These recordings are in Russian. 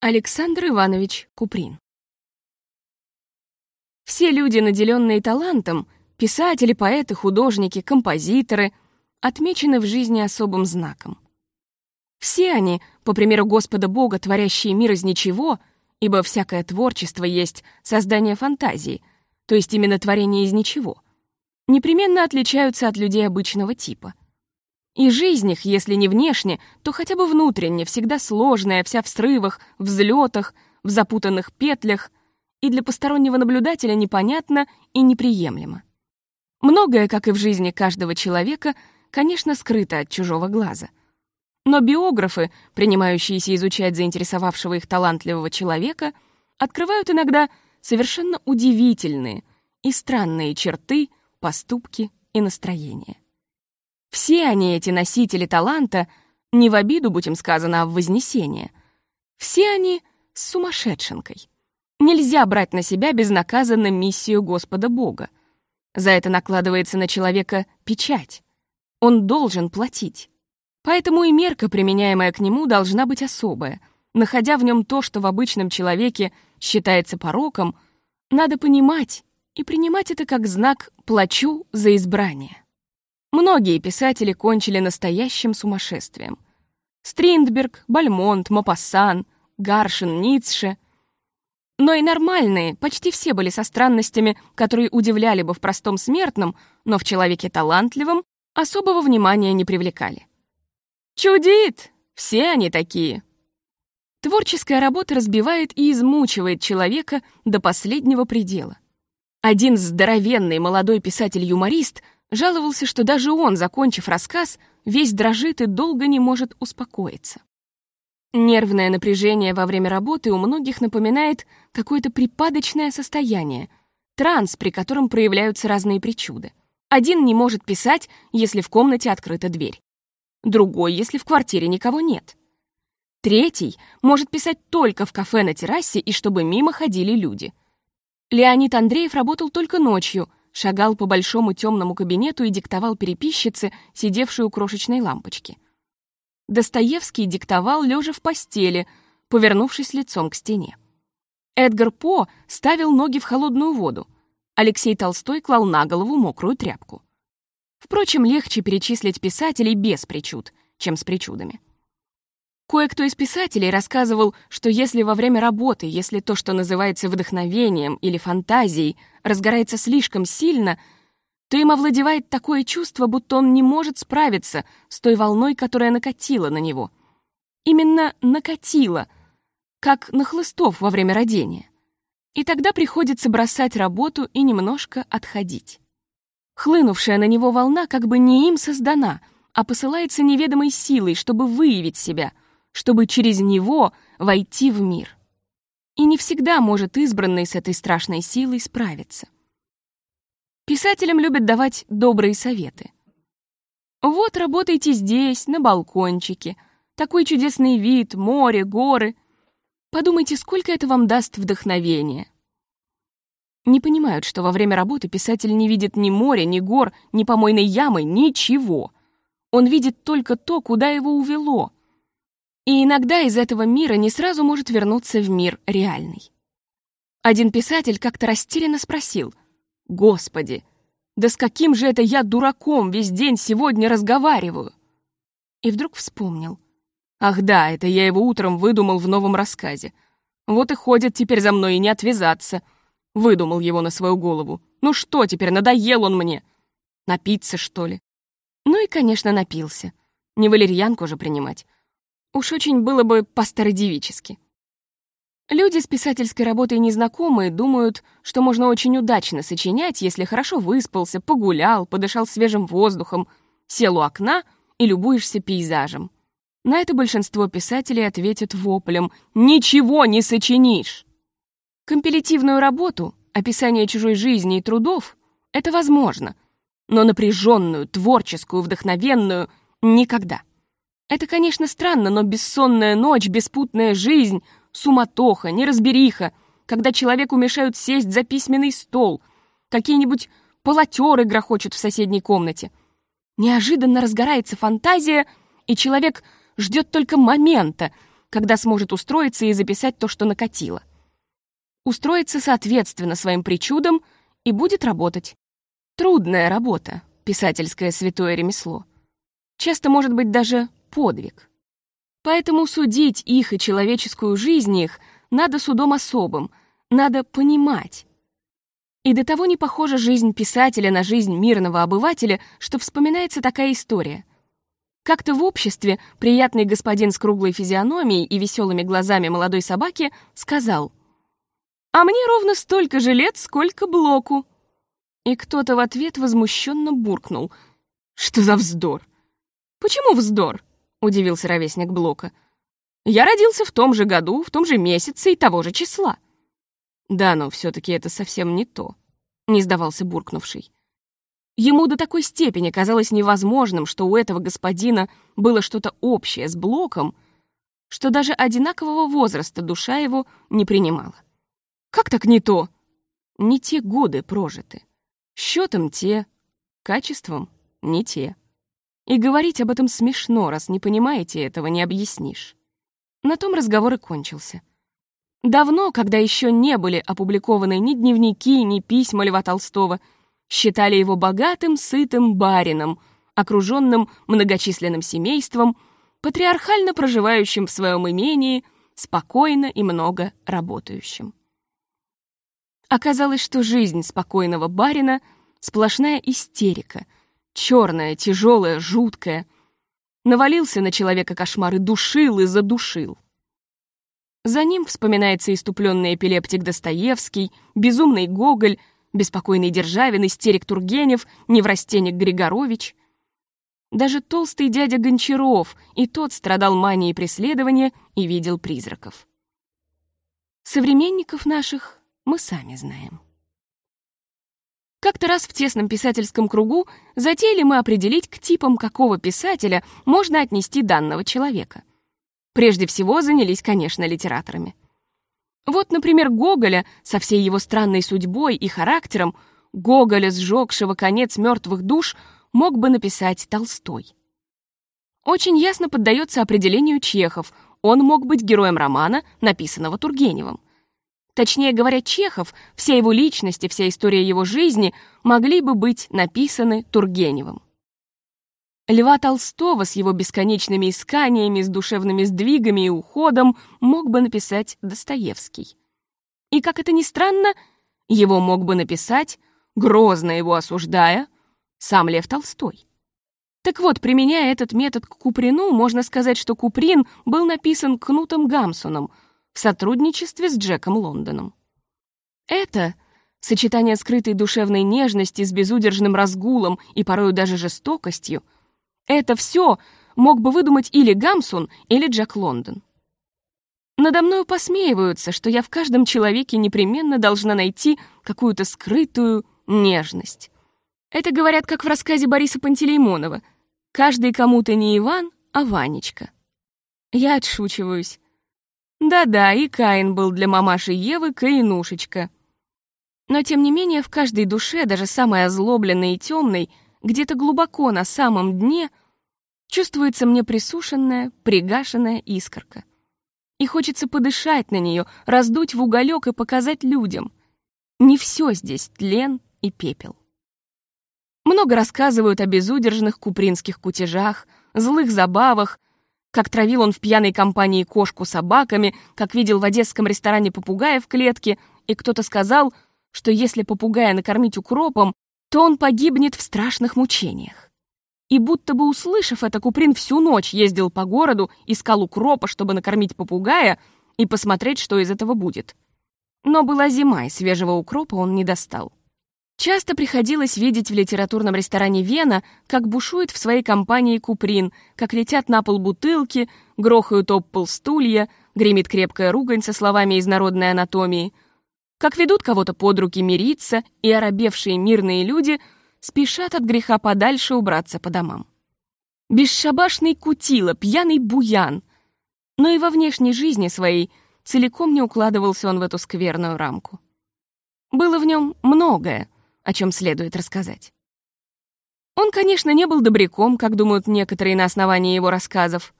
Александр Иванович Куприн Все люди, наделенные талантом, писатели, поэты, художники, композиторы, отмечены в жизни особым знаком. Все они, по примеру Господа Бога, творящие мир из ничего, ибо всякое творчество есть создание фантазии, то есть именно творение из ничего, непременно отличаются от людей обычного типа. И жизнь их, если не внешне, то хотя бы внутренне, всегда сложная, вся в срывах, взлетах, в запутанных петлях, и для постороннего наблюдателя непонятно и неприемлемо. Многое, как и в жизни каждого человека, конечно, скрыто от чужого глаза. Но биографы, принимающиеся изучать заинтересовавшего их талантливого человека, открывают иногда совершенно удивительные и странные черты, поступки и настроения. Все они, эти носители таланта, не в обиду, будем сказано, а в вознесение. Все они с сумасшедшенкой. Нельзя брать на себя безнаказанно миссию Господа Бога. За это накладывается на человека печать. Он должен платить. Поэтому и мерка, применяемая к нему, должна быть особая. Находя в нем то, что в обычном человеке считается пороком, надо понимать и принимать это как знак «плачу за избрание». Многие писатели кончили настоящим сумасшествием. Стриндберг, Бальмонт, Мопассан, Гаршин, Ницше. Но и нормальные, почти все были со странностями, которые удивляли бы в простом смертном, но в человеке талантливом особого внимания не привлекали. Чудит! Все они такие. Творческая работа разбивает и измучивает человека до последнего предела. Один здоровенный молодой писатель-юморист — жаловался, что даже он, закончив рассказ, весь дрожит и долго не может успокоиться. Нервное напряжение во время работы у многих напоминает какое-то припадочное состояние, транс, при котором проявляются разные причуды. Один не может писать, если в комнате открыта дверь. Другой, если в квартире никого нет. Третий может писать только в кафе на террасе и чтобы мимо ходили люди. Леонид Андреев работал только ночью — шагал по большому темному кабинету и диктовал переписчице, сидевшей у крошечной лампочки. Достоевский диктовал, лежа в постели, повернувшись лицом к стене. Эдгар По ставил ноги в холодную воду. Алексей Толстой клал на голову мокрую тряпку. Впрочем, легче перечислить писателей без причуд, чем с причудами. Кое-кто из писателей рассказывал, что если во время работы, если то, что называется вдохновением или фантазией, разгорается слишком сильно, то им овладевает такое чувство, будто он не может справиться с той волной, которая накатила на него. Именно накатила, как на хлыстов во время родения. И тогда приходится бросать работу и немножко отходить. Хлынувшая на него волна как бы не им создана, а посылается неведомой силой, чтобы выявить себя — чтобы через него войти в мир. И не всегда может избранный с этой страшной силой справиться. Писателям любят давать добрые советы. Вот работайте здесь, на балкончике. Такой чудесный вид, море, горы. Подумайте, сколько это вам даст вдохновения. Не понимают, что во время работы писатель не видит ни моря, ни гор, ни помойной ямы, ничего. Он видит только то, куда его увело — и иногда из этого мира не сразу может вернуться в мир реальный. Один писатель как-то растерянно спросил, «Господи, да с каким же это я дураком весь день сегодня разговариваю?» И вдруг вспомнил, «Ах да, это я его утром выдумал в новом рассказе. Вот и ходит теперь за мной и не отвязаться». Выдумал его на свою голову. «Ну что теперь, надоел он мне? Напиться, что ли?» Ну и, конечно, напился. Не валерьянку же принимать. Уж очень было бы по-стародевически. Люди с писательской работой незнакомые думают, что можно очень удачно сочинять, если хорошо выспался, погулял, подышал свежим воздухом, сел у окна и любуешься пейзажем. На это большинство писателей ответят воплем «Ничего не сочинишь!». Компилятивную работу, описание чужой жизни и трудов — это возможно, но напряженную, творческую, вдохновенную — никогда. Это, конечно, странно, но бессонная ночь, беспутная жизнь, суматоха, неразбериха, когда человеку мешают сесть за письменный стол, какие-нибудь полотеры грохочут в соседней комнате. Неожиданно разгорается фантазия, и человек ждет только момента, когда сможет устроиться и записать то, что накатило. Устроиться соответственно своим причудам и будет работать. Трудная работа, писательское святое ремесло. Часто может быть даже подвиг. Поэтому судить их и человеческую жизнь их надо судом особым, надо понимать. И до того не похожа жизнь писателя на жизнь мирного обывателя, что вспоминается такая история. Как-то в обществе приятный господин с круглой физиономией и веселыми глазами молодой собаки сказал «А мне ровно столько же лет, сколько Блоку». И кто-то в ответ возмущенно буркнул «Что за вздор?» «Почему вздор?» — удивился ровесник Блока. «Я родился в том же году, в том же месяце и того же числа». «Да, но все таки это совсем не то», — не сдавался буркнувший. Ему до такой степени казалось невозможным, что у этого господина было что-то общее с Блоком, что даже одинакового возраста душа его не принимала. «Как так не то?» «Не те годы прожиты. Счетом те, качеством не те». И говорить об этом смешно, раз не понимаете этого, не объяснишь. На том разговор и кончился. Давно, когда еще не были опубликованы ни дневники, ни письма Льва Толстого, считали его богатым, сытым барином, окруженным многочисленным семейством, патриархально проживающим в своем имении, спокойно и много работающим. Оказалось, что жизнь спокойного барина — сплошная истерика, черная, тяжелая, жуткая. Навалился на человека кошмар и душил, и задушил. За ним вспоминается иступленный эпилептик Достоевский, безумный Гоголь, беспокойный Державин, истерик Тургенев, неврастенник Григорович. Даже толстый дядя Гончаров, и тот страдал манией преследования и видел призраков. Современников наших мы сами знаем. Как-то раз в тесном писательском кругу затеяли мы определить, к типам какого писателя можно отнести данного человека. Прежде всего занялись, конечно, литераторами. Вот, например, Гоголя со всей его странной судьбой и характером, Гоголя, сжегшего конец мертвых душ, мог бы написать Толстой. Очень ясно поддается определению Чехов, он мог быть героем романа, написанного Тургеневым. Точнее говоря, Чехов, вся его личность и вся история его жизни могли бы быть написаны Тургеневым. Льва Толстого с его бесконечными исканиями, с душевными сдвигами и уходом мог бы написать Достоевский. И, как это ни странно, его мог бы написать, грозно его осуждая, сам Лев Толстой. Так вот, применяя этот метод к Куприну, можно сказать, что Куприн был написан Кнутом Гамсоном в сотрудничестве с Джеком Лондоном. Это сочетание скрытой душевной нежности с безудержным разгулом и порою даже жестокостью — это все мог бы выдумать или Гамсун, или Джек Лондон. Надо мною посмеиваются, что я в каждом человеке непременно должна найти какую-то скрытую нежность. Это говорят, как в рассказе Бориса Пантелеймонова. «Каждый кому-то не Иван, а Ванечка». Я отшучиваюсь. Да-да, и Каин был для мамаши Евы Каинушечка. Но тем не менее в каждой душе, даже самой озлобленной и темной, где-то глубоко на самом дне чувствуется мне присушенная, пригашенная искорка. И хочется подышать на нее, раздуть в уголек и показать людям. Не все здесь тлен и пепел. Много рассказывают о безудержных купринских кутежах, злых забавах, как травил он в пьяной компании кошку собаками, как видел в одесском ресторане попугая в клетке, и кто-то сказал, что если попугая накормить укропом, то он погибнет в страшных мучениях. И будто бы услышав это, Куприн всю ночь ездил по городу, искал укропа, чтобы накормить попугая и посмотреть, что из этого будет. Но была зима, и свежего укропа он не достал. Часто приходилось видеть в литературном ресторане «Вена», как бушует в своей компании Куприн, как летят на пол бутылки, грохают об пол стулья, гремит крепкая ругань со словами из народной анатомии — как ведут кого-то под руки мириться, и оробевшие мирные люди спешат от греха подальше убраться по домам. Бесшабашный кутила, пьяный буян. Но и во внешней жизни своей целиком не укладывался он в эту скверную рамку. Было в нем многое, о чем следует рассказать. Он, конечно, не был добряком, как думают некоторые на основании его рассказов.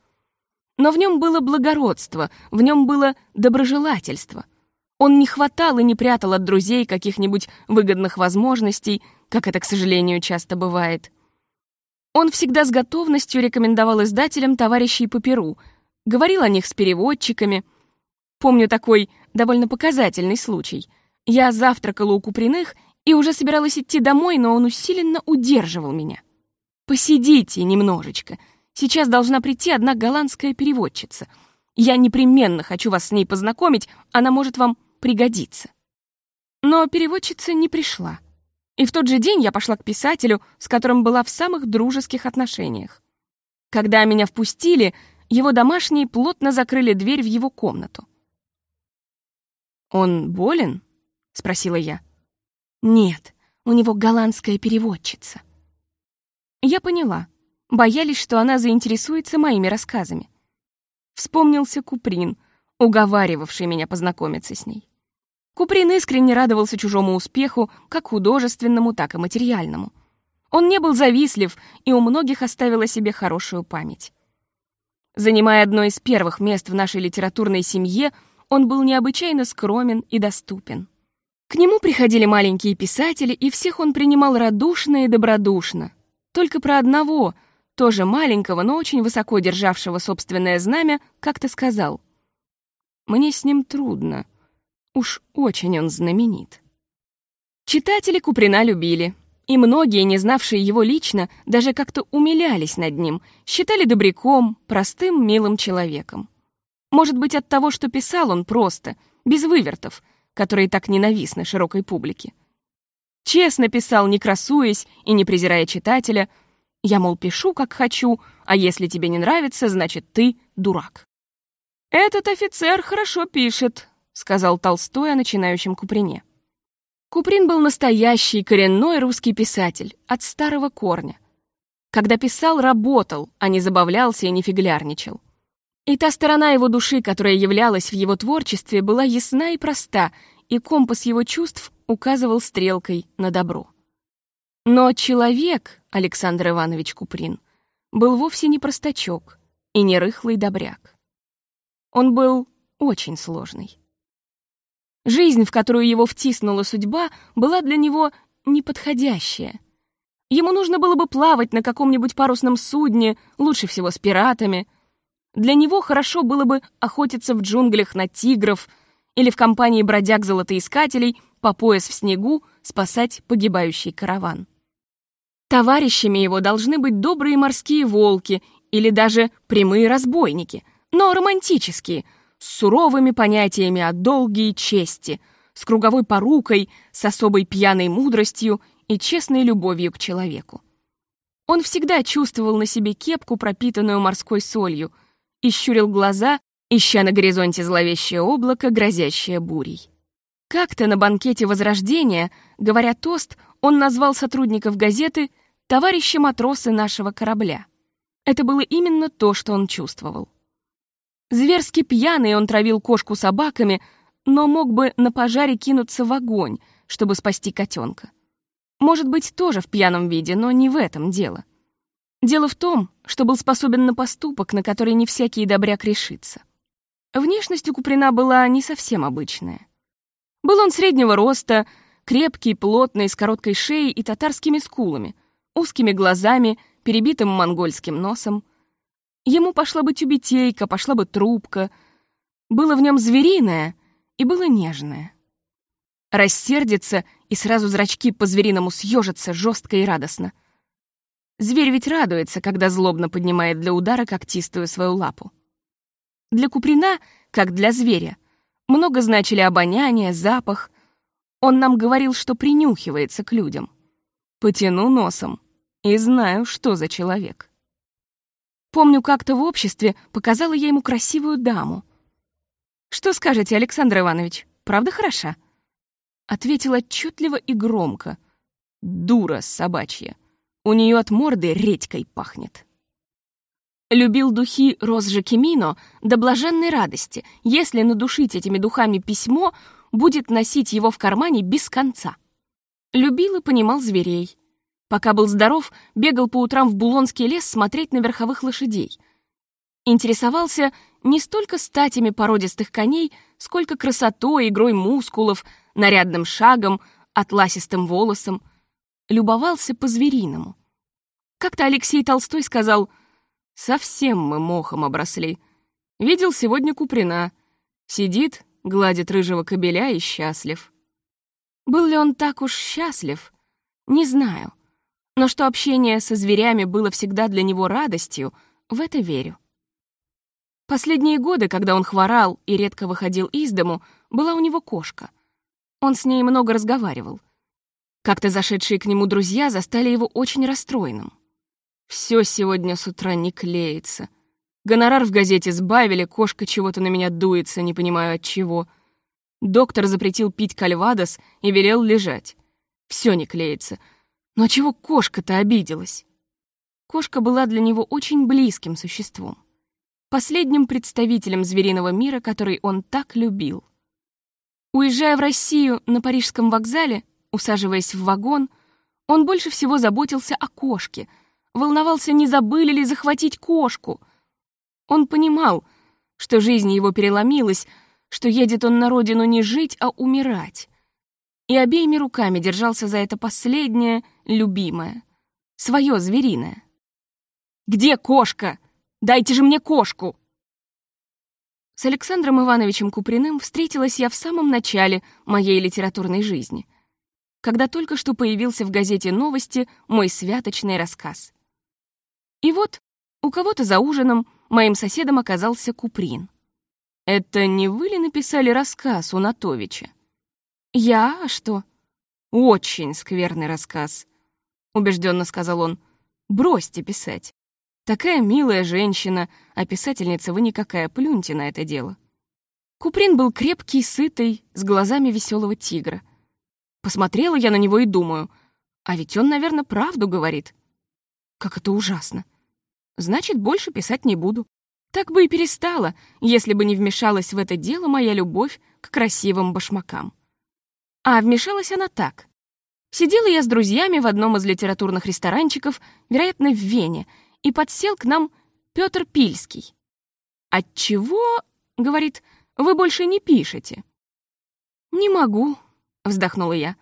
Но в нем было благородство, в нем было доброжелательство. Он не хватал и не прятал от друзей каких-нибудь выгодных возможностей, как это, к сожалению, часто бывает. Он всегда с готовностью рекомендовал издателям товарищей по перу, говорил о них с переводчиками. Помню такой довольно показательный случай. Я завтракала у Куприных и уже собиралась идти домой, но он усиленно удерживал меня. «Посидите немножечко. Сейчас должна прийти одна голландская переводчица. Я непременно хочу вас с ней познакомить, она может вам пригодиться». Но переводчица не пришла. И в тот же день я пошла к писателю, с которым была в самых дружеских отношениях. Когда меня впустили, его домашние плотно закрыли дверь в его комнату. «Он болен?» — спросила я. «Нет, у него голландская переводчица». Я поняла. Боялись, что она заинтересуется моими рассказами. Вспомнился Куприн, уговаривавший меня познакомиться с ней. Куприн искренне радовался чужому успеху, как художественному, так и материальному. Он не был завистлив и у многих оставил о себе хорошую память. Занимая одно из первых мест в нашей литературной семье, он был необычайно скромен и доступен. К нему приходили маленькие писатели, и всех он принимал радушно и добродушно, только про одного, тоже маленького, но очень высоко державшего собственное знамя, как-то сказал. «Мне с ним трудно. Уж очень он знаменит». Читатели Куприна любили, и многие, не знавшие его лично, даже как-то умилялись над ним, считали добряком, простым, милым человеком. Может быть, от того, что писал он просто, без вывертов, которые так ненавистны широкой публике. Честно писал, не красуясь и не презирая читателя. Я, мол, пишу, как хочу, а если тебе не нравится, значит, ты дурак. «Этот офицер хорошо пишет», — сказал Толстой о начинающем Куприне. Куприн был настоящий коренной русский писатель, от старого корня. Когда писал, работал, а не забавлялся и не фиглярничал. И та сторона его души, которая являлась в его творчестве, была ясна и проста, и компас его чувств указывал стрелкой на добро. Но человек, Александр Иванович Куприн, был вовсе не простачок и не рыхлый добряк. Он был очень сложный. Жизнь, в которую его втиснула судьба, была для него неподходящая. Ему нужно было бы плавать на каком-нибудь парусном судне, лучше всего с пиратами. Для него хорошо было бы охотиться в джунглях на тигров или в компании бродяг-золотоискателей по пояс в снегу спасать погибающий караван. Товарищами его должны быть добрые морские волки или даже прямые разбойники, но романтические, с суровыми понятиями о долге и чести, с круговой порукой, с особой пьяной мудростью и честной любовью к человеку. Он всегда чувствовал на себе кепку, пропитанную морской солью, и щурил глаза, ища на горизонте зловещее облако, грозящее бурей. Как-то на банкете Возрождения, говоря тост, он назвал сотрудников газеты «товарищи-матросы нашего корабля». Это было именно то, что он чувствовал. Зверски пьяный он травил кошку собаками, но мог бы на пожаре кинуться в огонь, чтобы спасти котенка. Может быть, тоже в пьяном виде, но не в этом дело. Дело в том, что был способен на поступок, на который не всякий добряк решится. Внешность у Куприна была не совсем обычная. Был он среднего роста, крепкий, плотный, с короткой шеей и татарскими скулами, узкими глазами, перебитым монгольским носом. Ему пошла бы тюбетейка, пошла бы трубка. Было в нем звериное и было нежное. Рассердится, и сразу зрачки по-звериному съежатся жестко и радостно. Зверь ведь радуется, когда злобно поднимает для удара когтистую свою лапу. Для Куприна, как для зверя, много значили обоняние, запах. Он нам говорил, что принюхивается к людям. Потяну носом и знаю, что за человек. Помню, как-то в обществе показала я ему красивую даму. «Что скажете, Александр Иванович, правда хороша?» Ответил отчетливо и громко. «Дура собачья. У нее от морды редькой пахнет». Любил духи Розжи Кемино до блаженной радости, если надушить этими духами письмо, будет носить его в кармане без конца. Любил и понимал зверей. Пока был здоров, бегал по утрам в Булонский лес смотреть на верховых лошадей. интересовался не столько статями породистых коней, сколько красотой, игрой мускулов, нарядным шагом, атласистым волосом. Любовался по-звериному. Как-то Алексей Толстой сказал, «Совсем мы мохом обросли. Видел сегодня Куприна. Сидит, гладит рыжего кобеля и счастлив». Был ли он так уж счастлив? Не знаю. Но что общение со зверями было всегда для него радостью, в это верю. Последние годы, когда он хворал и редко выходил из дому, была у него кошка. Он с ней много разговаривал. Как-то зашедшие к нему друзья застали его очень расстроенным. Все сегодня с утра не клеится. Гонорар в газете сбавили, кошка чего-то на меня дуется, не понимаю от чего — Доктор запретил пить кальвадос и велел лежать. Все не клеится. Но чего кошка-то обиделась? Кошка была для него очень близким существом. Последним представителем звериного мира, который он так любил. Уезжая в Россию на парижском вокзале, усаживаясь в вагон, он больше всего заботился о кошке, волновался, не забыли ли захватить кошку. Он понимал, что жизнь его переломилась, что едет он на родину не жить, а умирать. И обеими руками держался за это последнее, любимое, свое звериное. «Где кошка? Дайте же мне кошку!» С Александром Ивановичем Куприным встретилась я в самом начале моей литературной жизни, когда только что появился в газете «Новости» мой святочный рассказ. И вот у кого-то за ужином моим соседом оказался Куприн — «Это не вы ли написали рассказ у Натовича?» «Я? А что?» «Очень скверный рассказ», — убежденно сказал он. «Бросьте писать. Такая милая женщина, а писательница вы никакая, плюньте на это дело». Куприн был крепкий, сытый, с глазами веселого тигра. Посмотрела я на него и думаю, а ведь он, наверное, правду говорит. Как это ужасно. Значит, больше писать не буду. Так бы и перестала, если бы не вмешалась в это дело моя любовь к красивым башмакам. А вмешалась она так. Сидела я с друзьями в одном из литературных ресторанчиков, вероятно, в Вене, и подсел к нам Петр Пильский. «Отчего, — говорит, — вы больше не пишете?» «Не могу», — вздохнула я.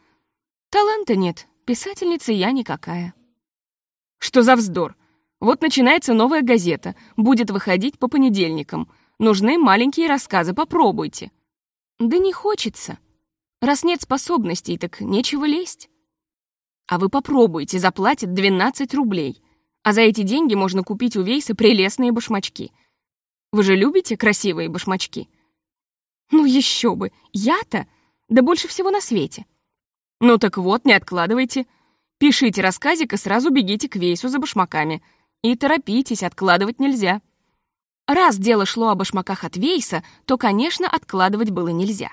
«Таланта нет, писательница я никакая». «Что за вздор? Вот начинается новая газета, будет выходить по понедельникам. Нужны маленькие рассказы, попробуйте. Да не хочется. Раз нет способностей, так нечего лезть. А вы попробуйте, заплатят 12 рублей. А за эти деньги можно купить у Вейса прелестные башмачки. Вы же любите красивые башмачки? Ну еще бы, я-то, да больше всего на свете. Ну так вот, не откладывайте. Пишите рассказик и сразу бегите к Вейсу за башмаками — и торопитесь, откладывать нельзя. Раз дело шло о башмаках от Вейса, то, конечно, откладывать было нельзя.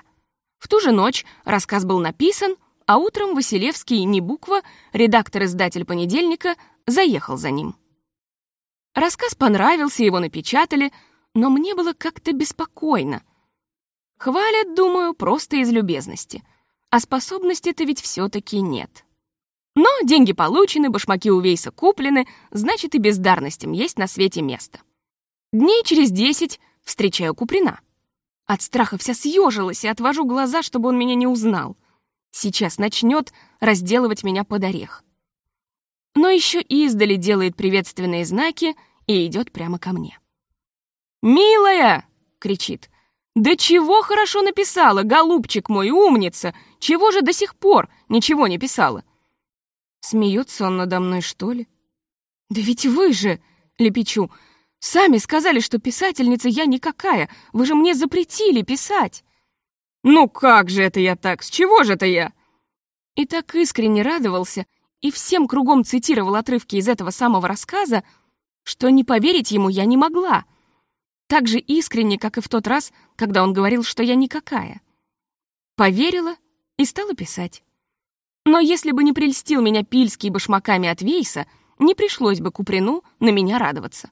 В ту же ночь рассказ был написан, а утром Василевский, не буква, редактор-издатель «Понедельника», заехал за ним. Рассказ понравился, его напечатали, но мне было как-то беспокойно. Хвалят, думаю, просто из любезности. А способности-то ведь все таки нет. Но деньги получены, башмаки у Вейса куплены, значит, и бездарностям есть на свете место. Дней через десять встречаю Куприна. От страха вся съежилась и отвожу глаза, чтобы он меня не узнал. Сейчас начнет разделывать меня под орех. Но еще издали делает приветственные знаки и идет прямо ко мне. «Милая!» — кричит. «Да чего хорошо написала, голубчик мой, умница! Чего же до сих пор ничего не писала?» Смеется он надо мной, что ли? Да ведь вы же, лепечу, сами сказали, что писательница я никакая. Вы же мне запретили писать. Ну как же это я так? С чего же это я? И так искренне радовался и всем кругом цитировал отрывки из этого самого рассказа, что не поверить ему я не могла. Так же искренне, как и в тот раз, когда он говорил, что я никакая. Поверила и стала писать. Но если бы не прельстил меня Пильский башмаками от Вейса, не пришлось бы Куприну на меня радоваться.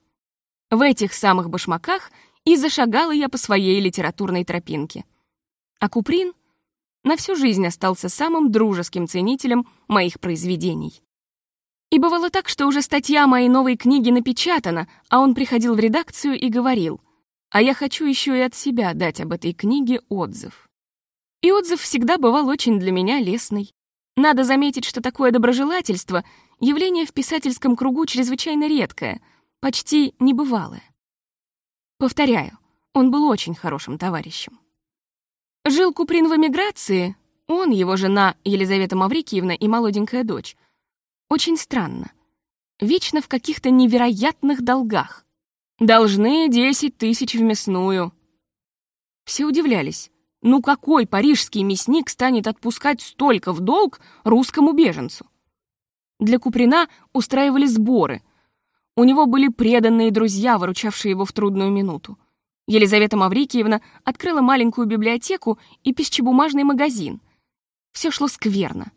В этих самых башмаках и зашагала я по своей литературной тропинке. А Куприн на всю жизнь остался самым дружеским ценителем моих произведений. И бывало так, что уже статья моей новой книги напечатана, а он приходил в редакцию и говорил, а я хочу еще и от себя дать об этой книге отзыв. И отзыв всегда бывал очень для меня лестный. Надо заметить, что такое доброжелательство — явление в писательском кругу чрезвычайно редкое, почти небывалое. Повторяю, он был очень хорошим товарищем. Жил Куприн в эмиграции, он, его жена Елизавета Маврикиевна и молоденькая дочь. Очень странно. Вечно в каких-то невероятных долгах. Должны десять тысяч в мясную. Все удивлялись. Ну какой парижский мясник станет отпускать столько в долг русскому беженцу? Для Куприна устраивали сборы. У него были преданные друзья, выручавшие его в трудную минуту. Елизавета Маврикиевна открыла маленькую библиотеку и пищебумажный магазин. Все шло скверно.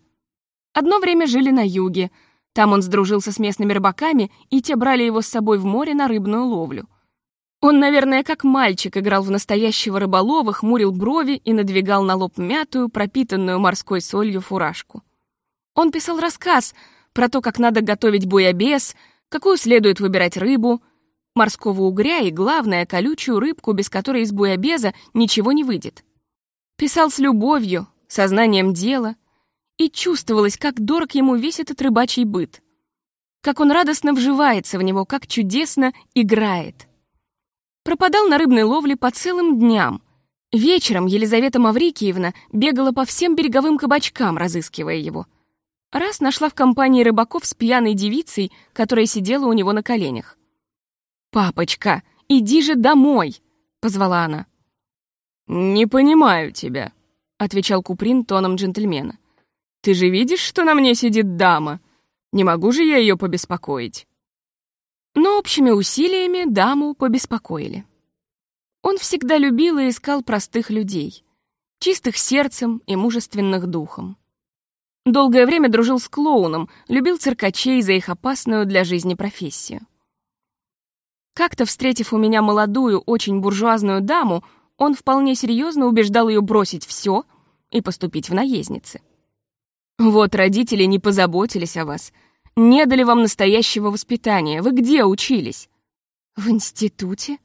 Одно время жили на юге. Там он сдружился с местными рыбаками, и те брали его с собой в море на рыбную ловлю. Он, наверное, как мальчик играл в настоящего рыболова, хмурил брови и надвигал на лоб мятую, пропитанную морской солью фуражку. Он писал рассказ про то, как надо готовить буябес, какую следует выбирать рыбу, морского угря и, главное, колючую рыбку, без которой из буябеза ничего не выйдет. Писал с любовью, сознанием дела, и чувствовалось, как дорог ему весь этот рыбачий быт, как он радостно вживается в него, как чудесно играет — Пропадал на рыбной ловле по целым дням. Вечером Елизавета Маврикиевна бегала по всем береговым кабачкам, разыскивая его. Раз нашла в компании рыбаков с пьяной девицей, которая сидела у него на коленях. «Папочка, иди же домой!» — позвала она. «Не понимаю тебя», — отвечал Куприн тоном джентльмена. «Ты же видишь, что на мне сидит дама? Не могу же я ее побеспокоить». Но общими усилиями даму побеспокоили. Он всегда любил и искал простых людей, чистых сердцем и мужественных духом. Долгое время дружил с клоуном, любил циркачей за их опасную для жизни профессию. Как-то, встретив у меня молодую, очень буржуазную даму, он вполне серьезно убеждал ее бросить все и поступить в наездницы. «Вот родители не позаботились о вас», не дали вам настоящего воспитания. Вы где учились?» «В институте?»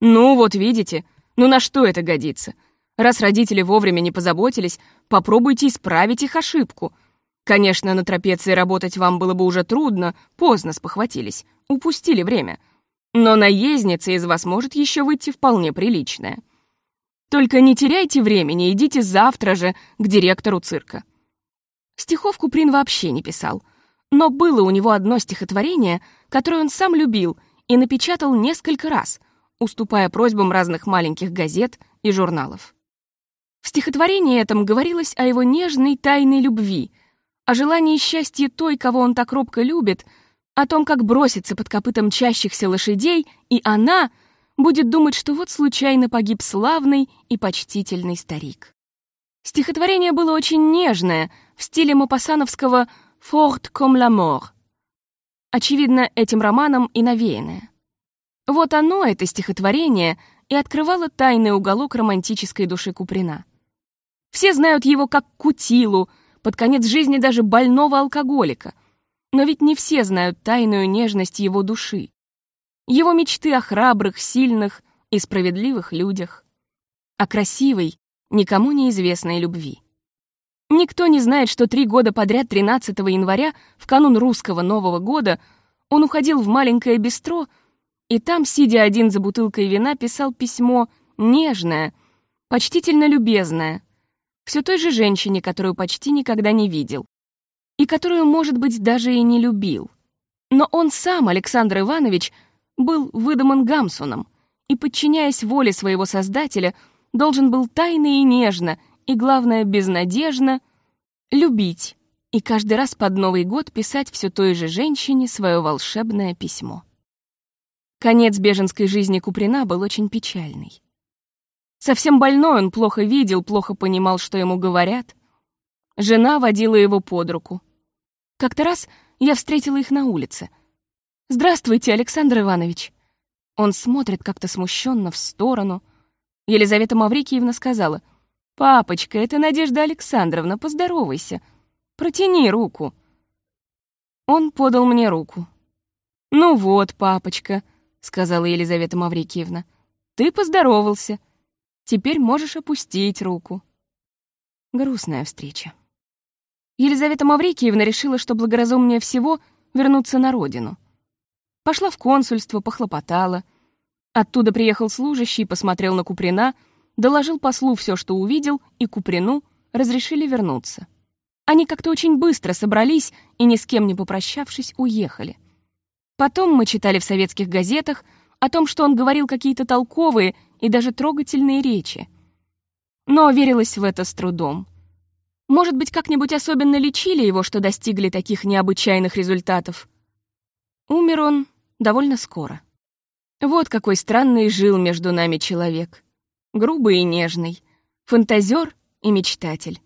«Ну, вот видите. Ну на что это годится? Раз родители вовремя не позаботились, попробуйте исправить их ошибку. Конечно, на трапеции работать вам было бы уже трудно, поздно спохватились, упустили время. Но наездница из вас может еще выйти вполне приличная. Только не теряйте времени, идите завтра же к директору цирка». Стихов Куприн вообще не писал — но было у него одно стихотворение, которое он сам любил и напечатал несколько раз, уступая просьбам разных маленьких газет и журналов. В стихотворении этом говорилось о его нежной тайной любви, о желании счастья той, кого он так робко любит, о том, как броситься под копытом чащихся лошадей, и она будет думать, что вот случайно погиб славный и почтительный старик. Стихотворение было очень нежное, в стиле мапассановского «Форт comme la mort». Очевидно, этим романом и навеянное. Вот оно, это стихотворение, и открывало тайный уголок романтической души Куприна. Все знают его как Кутилу, под конец жизни даже больного алкоголика. Но ведь не все знают тайную нежность его души. Его мечты о храбрых, сильных и справедливых людях. О красивой, никому неизвестной любви. Никто не знает, что три года подряд 13 января, в канун русского Нового года, он уходил в маленькое бистро и там, сидя один за бутылкой вина, писал письмо нежное, почтительно любезное, все той же женщине, которую почти никогда не видел, и которую, может быть, даже и не любил. Но он сам, Александр Иванович, был выдуман Гамсуном и, подчиняясь воле своего создателя, должен был тайно и нежно — и, главное, безнадежно любить и каждый раз под Новый год писать все той же женщине свое волшебное письмо. Конец беженской жизни Куприна был очень печальный. Совсем больной он плохо видел, плохо понимал, что ему говорят. Жена водила его под руку. Как-то раз я встретила их на улице. «Здравствуйте, Александр Иванович!» Он смотрит как-то смущенно в сторону. Елизавета Маврикиевна сказала, «Папочка, это Надежда Александровна, поздоровайся. Протяни руку». Он подал мне руку. «Ну вот, папочка», — сказала Елизавета Маврикиевна, — «ты поздоровался. Теперь можешь опустить руку». Грустная встреча. Елизавета Маврикиевна решила, что благоразумнее всего вернуться на родину. Пошла в консульство, похлопотала. Оттуда приехал служащий, посмотрел на Куприна, доложил послу все, что увидел, и Куприну разрешили вернуться. Они как-то очень быстро собрались и, ни с кем не попрощавшись, уехали. Потом мы читали в советских газетах о том, что он говорил какие-то толковые и даже трогательные речи. Но верилось в это с трудом. Может быть, как-нибудь особенно лечили его, что достигли таких необычайных результатов. Умер он довольно скоро. Вот какой странный жил между нами человек. Грубый и нежный, фантазер и мечтатель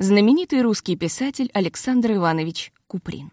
знаменитый русский писатель Александр Иванович Куприн.